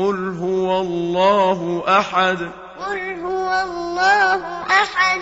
قل هو الله أحد قل هو الله أحد